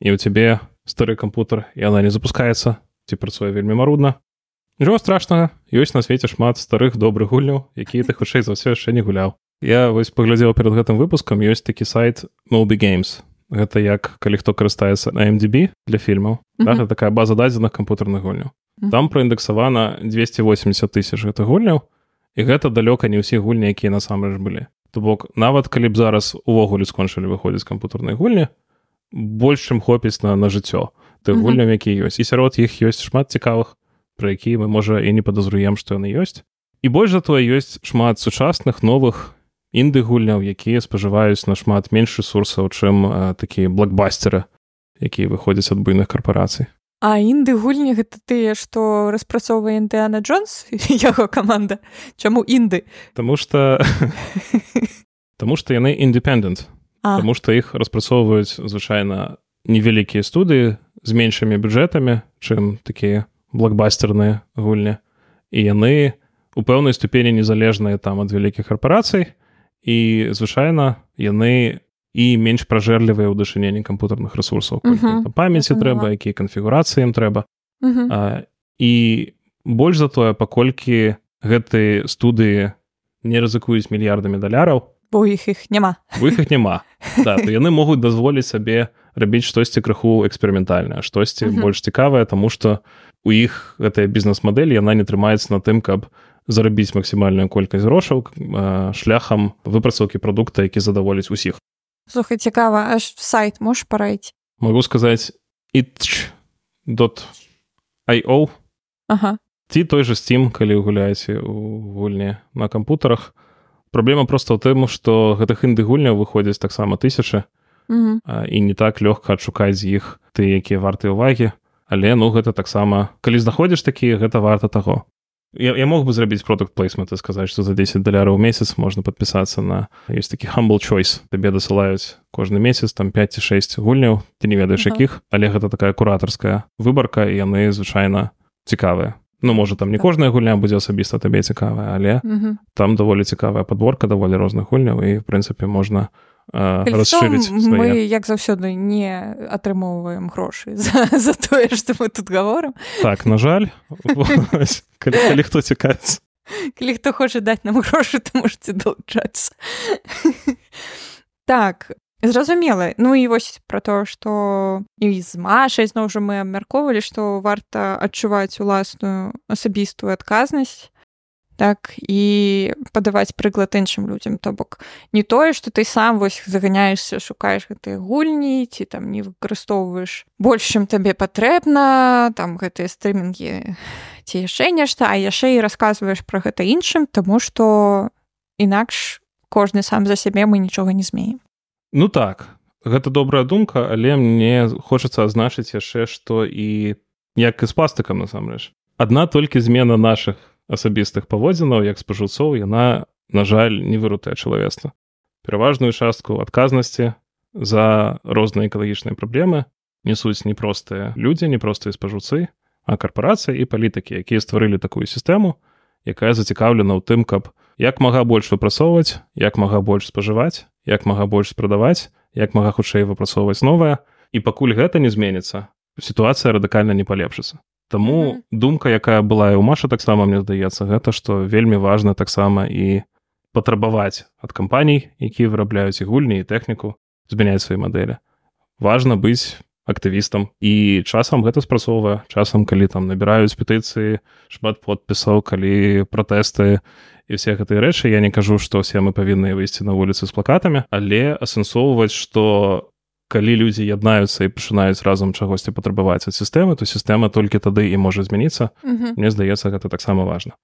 [SPEAKER 2] і ў цябе стары кампутар і она не запускаецца ці працуе вельмі марудна Нічого страшнага ёсць на свеце шмат старых добрых гульняў якія ты хутчэй за ўсё яшчэ не гуляў. Я вось паглядзеў перад гэтым выпускам ёсць такі сайт Moby Games гэта як калі хто карыстаецца на MDB для фільмаў да,
[SPEAKER 1] Мгм.
[SPEAKER 2] гэта такая база дадзеных кампутарных гульняў
[SPEAKER 1] Мгм.
[SPEAKER 2] там праіндексавана 280 тысяч гэтых гульняў і гэта далёка не ўсе гульні якія насамрэч былі то бок нават калі б зараз увогуле скончылі выходзіць кампутарнай гульні больш чым хопіць на на жыццё тых
[SPEAKER 1] Мгм.
[SPEAKER 2] гульняў якія ёсць і сярод іх ёсць шмат цікавых пра якія мы можа і не падазруем што яны ёсць і больш за тое ёсць шмат сучасных новых інды гульняў якія спажываюць нашмат менш ресурсаў чым а, такія блокбастеры якія выходзяць ад буйных карпорацый
[SPEAKER 1] А інды гульні гэта тыя што распрацоўвае Індыана Джонс яго каманда? Чаму інды?
[SPEAKER 2] Таму што Таму што яны індепендент
[SPEAKER 1] А,
[SPEAKER 2] Таму што іх распрацоўваюць звычайна невялікія студыі з меншымі бюджэтамі чым такія блокбастерныя гульні. І яны у пэўнай ступені незалежныя там ад вялікіх карпорацый і звычайна яны і менш пражэрлівыя ў дачыненні кампутарных рэсурсаў
[SPEAKER 1] Мгм,
[SPEAKER 2] памяці
[SPEAKER 1] я поняла.
[SPEAKER 2] трэба якія канфігурацыі ім трэба
[SPEAKER 1] мгм.
[SPEAKER 2] А, і больш за тое паколькі гэтыя студыі не рызыкуюць мільярдамі даляраў
[SPEAKER 1] бо іх іх няма
[SPEAKER 2] у іх іх няма да, то яны могуць дазволіць сабе рабіць штосьці крыху эксперыментальнае штосьці
[SPEAKER 1] Мгм.
[SPEAKER 2] больш цікавае таму што у іх гэтая бізнес-мадэль яна не трымаецца на тым каб зарабіць максімальную колькасць грошаў шляхам выпрацоўкі прадукта які задаволіць усіх.
[SPEAKER 1] Слухай цікава аж сайт можаш параіць?
[SPEAKER 2] Могу сказаць itch.io
[SPEAKER 1] Ага.
[SPEAKER 2] Ці той же Steam калі вы гуляеце у гульні на кампутарах. Праблема проста ў тым што гэтых інды гульняў выходзяць таксама тысячы і не так лёгка адшукаць з іх ты якія варты ўвагі. Але ну гэта таксама калі знаходзіш такія гэта варта таго я, я мог бы зрабіць продукт плейсмент і сказаць што за 10 даляраў у месяц можна падпісацца на ёсць такі humble choice табе дасылаюць кожны месяц там 5 ці 6 гульняў ты не ведаеш якіх але гэта такая куратарская выбарка і яны звычайна цікавыя ну можа там не
[SPEAKER 1] Так.
[SPEAKER 2] кожная гульня будзе асабіста табе цікавая але
[SPEAKER 1] Мгм.
[SPEAKER 2] там даволі цікавая подборка даволі розных гульняў і в прынцыпе можна э,
[SPEAKER 1] Калі што,
[SPEAKER 2] расширыць
[SPEAKER 1] мы як заўсёды не атрымоўваем грошы за, за тое што мы тут гаворым
[SPEAKER 2] так на жаль. Калі, калі хто цікавіцца
[SPEAKER 1] калі хто хоча даць нам грошы то можете далучацца так зразумела ну і вось пра тое што і з машай зноў жа мы абмяркоўвалі што варта адчуваць уласную асабістую адказнасць так і падаваць прыклад іншым людзям то бок не тое што ты сам вось заганяешься шукаеш гэтыя гульні ці там не выкарыстоўваеш больш чым табе патрэбна там гэтыя стрымінгі ці яшчэ нешта а яшчэ і расказваеш пра гэта іншым таму што інакш кожны сам за сябе мы нічога не змеем
[SPEAKER 2] Ну так гэта добрая думка але мне хочацца азначыць яшчэ што і як і з пластыкам насамрэч. Адна толькі змена наших асабістых паводзінаў як спажыўцоў яна на жаль не вырутае чалавецтва. Пераважную частку адказнасці за розныя экалагічныя праблемы несуць непростыя людзі непростыя спажыўцы а карпорацыі і палітыкі якія стварылі такую сістэму якая зацікаўлена ў тым каб як мага больш выпрацоўваць як мага больш спажываць як мага больш прадаваць як мага хутчэй выпрацоўваць новае. І пакуль гэта не зменіцца сітуацыя радыкальна не палепшыцца Таму mm -hmm. думка якая была і ў маша таксама мне здаецца гэта што вельмі важна таксама і патрабаваць ад кампаній якія вырабляюць і гульні і тэхніку змяняць свае мадэлі. Важна быць актывістам. І часам гэта спрацоўвае. Часам калі там набіраюць петыцыі шмат подпісаў калі пратэсты і все гэтыя рэчы я не кажу што все мы павінны выйсці на вуліцы з плакатамі але асэнсоўваць што калі людзі яднаюцца і пачынаюць разам чагосьці патрабаваць ад сістэмы то сістэма толькі тады і можа змяніцца. Мне здаецца гэта таксама важна.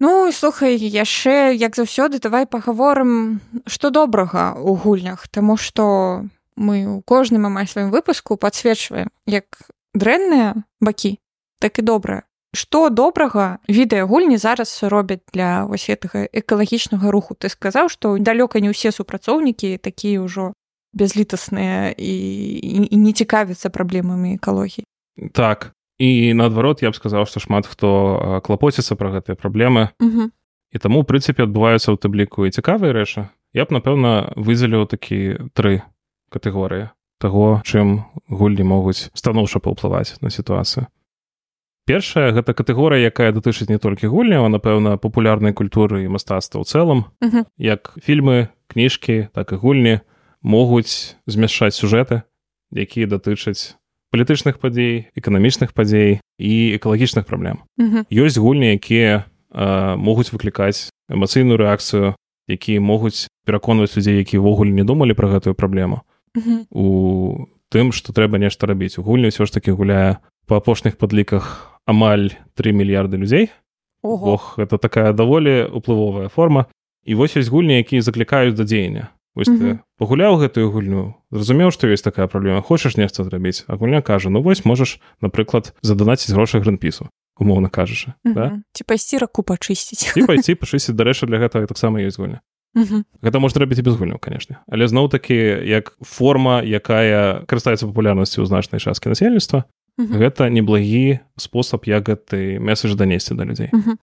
[SPEAKER 1] Ну і слухай яшчэ як заўсёды давай пагаворым што добрага ў гульнях Таму што мы ў кожным амаль сваім выпуску падсвечваем як дрэнныя бакі так і добрае Што добрага відэагульні зараз робяць для вось гэтага экалагічнага руху? Ты сказаў што далёка не ўсе супрацоўнікі такія ўжо бязлітасныя і, і, і не цікавяцца праблемамі экалогіі
[SPEAKER 2] так. І наадварот я б сказаў што шмат хто клапоціцца пра гэтыя праблемы
[SPEAKER 1] угу.
[SPEAKER 2] і таму ў прынцыпе адбываюцца ў табліку і цікавыя рэчы я б напэўна выдзеліў такі тры катэгорыі таго чым гульні могуць станоўча паўплываць на сітуацыю. Першая гэта катэгорыя якая датычыць не толькі гульняў напэўна папулярнай культуры і мастацтва ў цэлым.
[SPEAKER 1] Угу.
[SPEAKER 2] як фільмы кніжкі так і гульні могуць змяшчаць сюжэты якія датычаць палітычных падзей эканамічных падзей і экалагічных праблем. Ёсць гульні якія э, могуць выклікаць эмацыйную рэакцыю якія могуць пераконваць людзей які ўвогуле не думалі пра гэтую праблему у тым што трэба нешта рабіць. У гульні ўсё ж таки гуляе па апошніх падліках амаль 3 мільярды людзей. Ох это такая даволі уплывовая форма. І вось ёсць гульні якія заклікаюць да дзеяння Вось ты пагуляў гэтую гульню зразумеў што ёсць такая праблема хочаш нешта зрабіць а гульня кажа ну вось можаш напрыклад заданаціць грошы грынпісу умоўна кажаш да?
[SPEAKER 1] ці пайсці раку пачысціць
[SPEAKER 2] і пайсці пачысціць дарэчы для гэтага таксама ёсць гульня
[SPEAKER 1] -hmm.
[SPEAKER 2] гэта можна рабіць і без гульняў канешне але зноў такі як форма якая карыстаецца папулярнасцю ў значнай часткі насельніцтва -hmm. гэта неблагі спосаб як гэты месседж данесці да людзей
[SPEAKER 1] -hmm.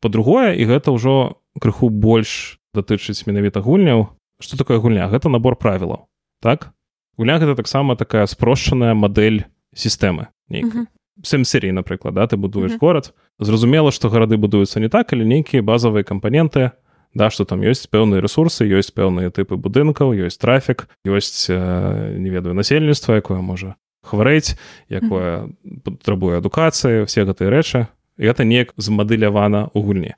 [SPEAKER 2] по-другое і гэта ўжо крыху больш датычыць менавіта гульняў что такое гульня? Гэта набор правілаў так? Гульня гэта таксама такая спрошчаная мадэль сістэмы сэм серій напрыклад да ты будуеш uh -huh. горад зразумела што гарады будуюцца не так але нейкія базавыя кампаненты да што там ёсць пэўныя ресурсы ёсць пэўныя тыпы будынкаў ёсць трафік ёсць э, не ведаю насельніцтва якое можа хварэць якое uh -huh. патрабуе адукацыі все гэтыя рэчы гэта неяк змадэлявана ў гульні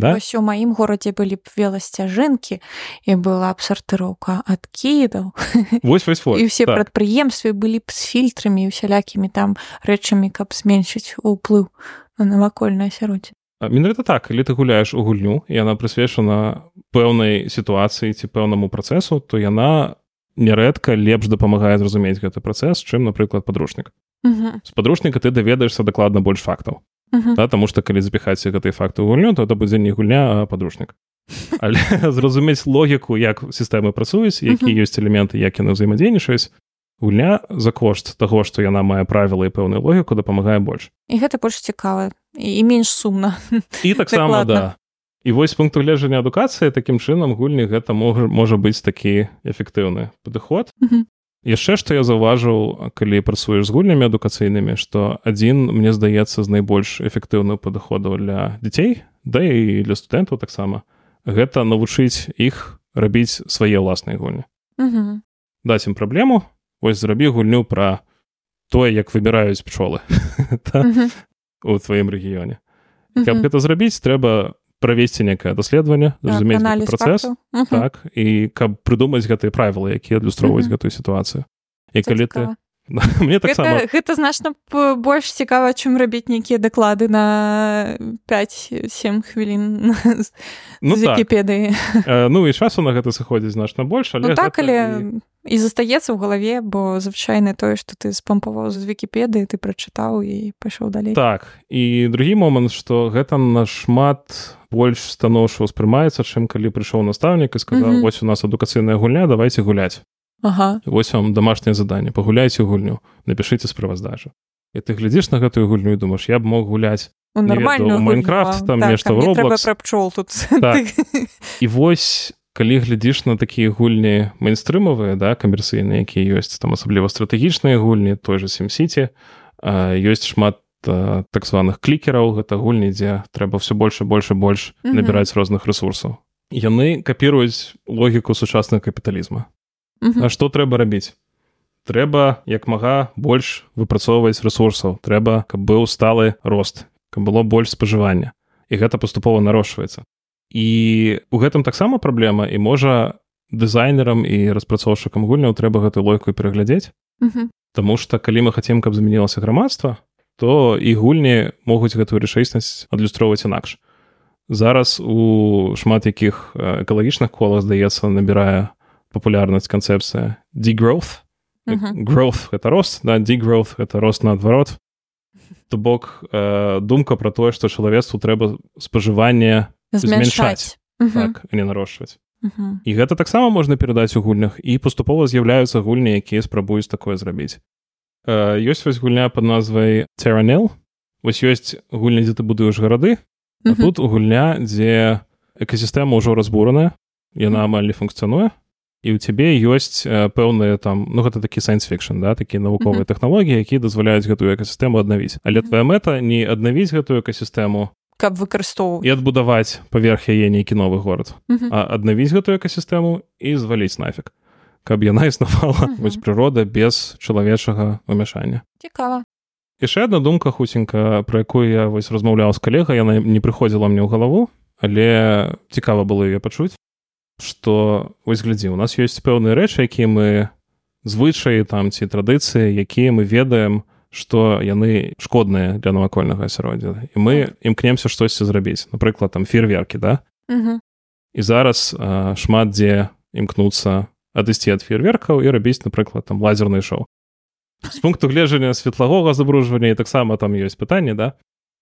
[SPEAKER 1] да? у маім горадзе былі б веласцяжынкі і была б сартыроўка ад кідаў
[SPEAKER 2] вось, вось, вось.
[SPEAKER 1] і ўсе так. прадпрыемствы былі б з фільтрамі усялякімі там рэчамі каб зменшыць уплыў на навакольнае асяроддзе
[SPEAKER 2] менавіта так калі ты гуляеш у гульню яна прысвечана пэўнай сітуацыі ці пэўнаму працэсу то яна нярэдка лепш дапамагае зразумець гэты працэс чым напрыклад падручнік з падручніка ты даведаешся дакладна больш фактаў да, Таму што калі запіхаць гэтай факты ў гульню, то это будзе не гульня, а падручнік. Але зразумець логіку, як сістэмы працуюць, які ёсць элементы, як яны ўзаемадзейнічаюць, гульня за кошт таго, што яна мае правілы і пэўную логіку дапамагае больш.
[SPEAKER 1] І гэта больш цікава і менш сумна.
[SPEAKER 2] І таксама да. І вось пункту гледжання адукацыі такім чынам гульні гэта можа, можа быць такі эфектыўны падыход яшчэ што я заўважыў калі працуеш з гульнямі адукацыйнымі што адзін мне здаецца з найбольш эфектыўных падыходаў для дзяцей да і для студэнтаў таксама гэта навучыць іх рабіць свае ўласныя гульні. Даць ім праблему вось зрабі гульню пра тое як выбіраюць пчолы у тваім рэгіёне. Каб гэта зрабіць трэба правесці некае даследаванне так, працэс так і каб прыдумаць гэтыя правілы якія адлюстроўваюць гэтую сітуацыю. І калі ты мне так
[SPEAKER 1] гэта, гэта значна больш цікава чым рабіць нейкія даклады на 5-7 хвілін
[SPEAKER 2] ну,
[SPEAKER 1] вікіпедыі.
[SPEAKER 2] Так. ну і часу на гэта сыходзіць значна больш але
[SPEAKER 1] ну, так але і... і застаецца ў галаве бо звычайна тое што ты спампаваў з вікіпедыі ты прачытаў і пайшоў далей
[SPEAKER 2] так і другі момант што гэта нашмат больш станоўча ўспрымаецца чым калі прыйшоў настаўнік і сказаў mm -hmm. вось у нас адукацыйная гульня давайте гуляць
[SPEAKER 1] Ага.
[SPEAKER 2] Вось вам домашняе заданне пагуляйце гульню напішыце справаздачу і ты глядзіш на гэтую гульню і думаешь я б мог гуляць
[SPEAKER 1] У
[SPEAKER 2] Не
[SPEAKER 1] нармальную
[SPEAKER 2] ведаю,
[SPEAKER 1] гульню,
[SPEAKER 2] Майнкрафт, там
[SPEAKER 1] Так,
[SPEAKER 2] нешта
[SPEAKER 1] пра пчол тут
[SPEAKER 2] Так. і вось калі глядзіш на такія гульні мейнстрымавыя да камерцыйныя якія ёсць там асабліва стратэгічныя гульні той же сімсіці ёсць шмат так званых клікераў гэта гульні дзе трэба все больш і больш і больш
[SPEAKER 1] Мгм.
[SPEAKER 2] набіраць розных рэсурсаў. Яны капіруюць логіку сучаснага капіталізма.
[SPEAKER 1] Мгм.
[SPEAKER 2] А што трэба рабіць? Трэба як мага больш выпрацоўваць рэсурсаў. Трэба каб быў сталы рост каб было больш спажывання. І гэта паступова нарошчваецца і у гэтым таксама праблема і можа дызайнерам і распрацоўшчыкам гульняў трэба гэтую логіку пераглядзець
[SPEAKER 1] Мгм.
[SPEAKER 2] Таму што калі мы хацем каб змянілася грамадства то і гульні могуць гэтую рэчаіснасць адлюстроўваць інакш зараз у шмат якіх экалагічных колах здаецца набірае папулярнасць канцэпцыя degrowth
[SPEAKER 1] Мгм.
[SPEAKER 2] growth гэта рост да degrowth гэта рост наадварот то бок э, думка пра тое што чалавецтву трэба спажыванне
[SPEAKER 1] змяншаць. Мгм.
[SPEAKER 2] так а не нарошчваць
[SPEAKER 1] Мгм.
[SPEAKER 2] і гэта таксама можна перадаць у гульнях і паступова з'яўляюцца гульні якія спрабуюць такое зрабіць. Э, ёсць вось гульня под назвай терранел вось ёсць гульня дзе ты будуеш гарады а тут гульня дзе экасістэма ўжо разбураная яна амаль не функцыянуе і ў цябе ёсць пэўныя там ну гэта такі сайнс-фікшн да такія навуковыя
[SPEAKER 1] Мгм.
[SPEAKER 2] тэхналогіі якія дазваляюць гэтую экасістэму аднавіць. Але твоя мэта не аднавіць гэтую экасістэму
[SPEAKER 1] каб выкарыстоўваць
[SPEAKER 2] і адбудаваць паверх яе нейкі новы горад
[SPEAKER 1] Мгм.
[SPEAKER 2] а аднавіць гэтую экасістэму і зваліць нафіг каб яна існавала
[SPEAKER 1] Мгм.
[SPEAKER 2] вось прырода без чалавечага умяшання
[SPEAKER 1] цікава
[SPEAKER 2] яшчэ одна думка хуценька про якую я вось размаўляў з калега яна не прыходзіла мне ў галаву але цікава было яе пачуць што вось глядзі у нас ёсць пэўныя рэчы якія мы звычаі там ці традыцыі якія мы ведаем што яны шкодныя для навакольнага асяроддзя. І мы імкнемся штосьці зрабіць. Напрыклад там фейерверкі да?
[SPEAKER 1] Мгм.
[SPEAKER 2] і зараз а, шмат дзе імкнуцца адысці ад фейерверкаў і рабіць напрыклад там лазерны шоу. З пункту гледжання светлагога забруджвання таксама там ёсць пытанне да?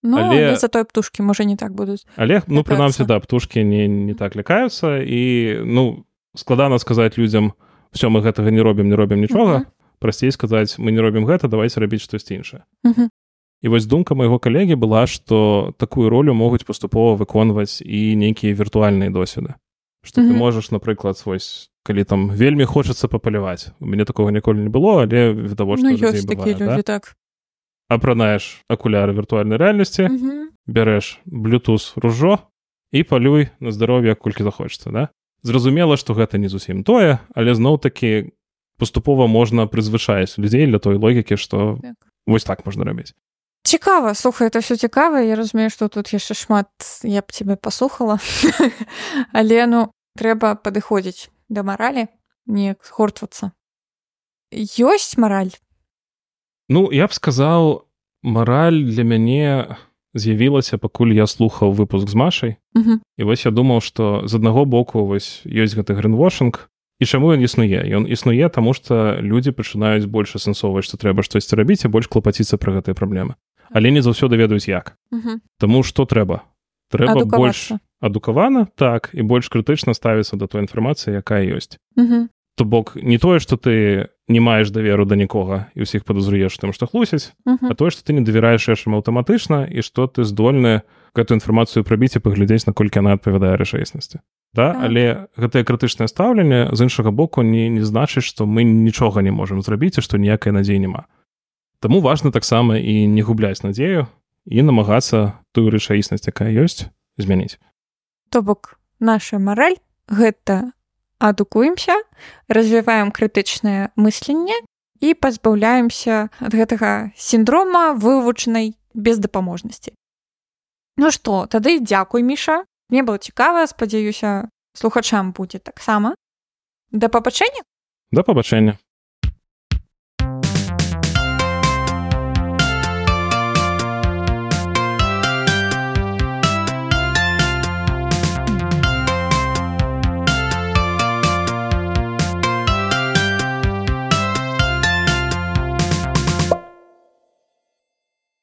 [SPEAKER 1] Ну,
[SPEAKER 2] Але-
[SPEAKER 1] але за той птушкі можа не так будуць
[SPEAKER 2] але ну
[SPEAKER 1] Лякаюцца.
[SPEAKER 2] прынамсі да птушкі не, не так лякаюцца. І ну складана сказаць людзям все мы гэтага не робім не робім нічога
[SPEAKER 1] Мгм.
[SPEAKER 2] Прасцей сказаць мы не робім гэта давайте рабіць штосьці іншае
[SPEAKER 1] Мгм.
[SPEAKER 2] І вось думка майго калегі была што такую ролю могуць паступова выконваць і нейкія віртуальныя досведы што ты
[SPEAKER 1] Мгм.
[SPEAKER 2] можаш напрыклад вось калі там вельмі хочацца папаляваць у мяне такога ніколі не было але відавочна
[SPEAKER 1] Ну ёсць такія
[SPEAKER 2] бывае,
[SPEAKER 1] людзі
[SPEAKER 2] да?
[SPEAKER 1] так
[SPEAKER 2] апранаеш акуляры віртуальнай рэальнасці
[SPEAKER 1] Мгм.
[SPEAKER 2] бярэш блютуз ружо і палюй на здароўе колькі захочацца да зразумела што гэта не зусім тое але зноў такі паступова можна прызвычаць людзей для той логікі што
[SPEAKER 1] Так.
[SPEAKER 2] вось так можна рабіць
[SPEAKER 1] цікава слухай это все цікава я разумею што тут яшчэ шмат я б цябе паслухала але ну трэба падыходзіць да маралі не хортвацца ёсць мараль?
[SPEAKER 2] Ну я б сказаў мараль для мяне з'явілася пакуль я слухаў выпуск з машай.
[SPEAKER 1] Мгм.
[SPEAKER 2] і вось я думаў што з аднаго боку вось ёсць гэты гринвошинг і чаму ён існуе ён існуе таму што людзі пачынаюць больш асэнсоўваць што трэба штосьці рабіць і больш клапаціцца пра гэтыя праблемы. Але не заўсёды ведаюць як.
[SPEAKER 1] Мгм.
[SPEAKER 2] Таму што трэба? Трэба больш адукавана так і больш крытычна ставіцца да той інфармацыі якая ёсць.
[SPEAKER 1] Мгм.
[SPEAKER 2] то бок не тое што ты не маеш даверу да нікога і ўсіх падазруеш тым што хлусяць
[SPEAKER 1] Мгм.
[SPEAKER 2] а тое што ты не давяраеш іншым аўтаматычна і што ты здольны гэту інфармацыю прабіць і паглядзець наколькі яна адпавядае рэчаіснасці да
[SPEAKER 1] Так.
[SPEAKER 2] але гэтае крытычнае стаўленне з іншага боку не, не значыць што мы нічога не можам зрабіць і што ніякай надзеі няма. Таму важна таксама і не губляць надзею і намагацца тую рэчаіснасць якая ёсць змяніць.
[SPEAKER 1] То бок наша мараль гэта адукуемся развіваем крытычнае мысленне і пазбаўляемся ад гэтага сіндрома вывучанай бездапаможнасці. Ну што тады дзякуй міша мне было цікава спадзяюся слухачам будзе таксама. Да пабачэння.
[SPEAKER 2] Да пабачэння